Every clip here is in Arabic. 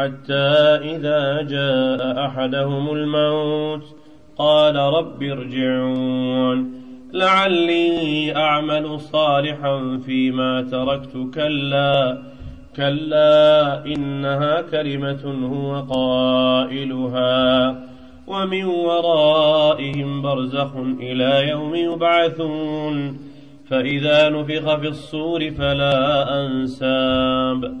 حتى إذا جاء أحدهم الموت قال رب ارجعون. لعلي أعمل صالحا فيما تركت. كلا كلا إنها كلمة هو قائلها. ومن ورائهم برزخ إلى يوم يبعثون. فإذا نفخ في الصور فلا أنساب.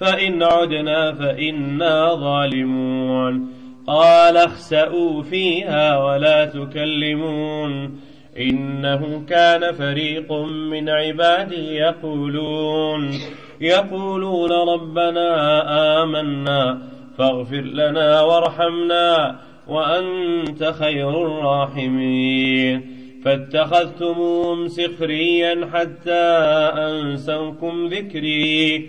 فإن عدنا فإنا ظالمون. قال اخسأوا فيها ولا تكلمون. إنه كان فريق من عبادي يقولون يقولون ربنا آمنا فاغفر لنا وارحمنا وأنت خير الراحمين. فاتخذتموهم سخريا حتى أنسوكم ذكري.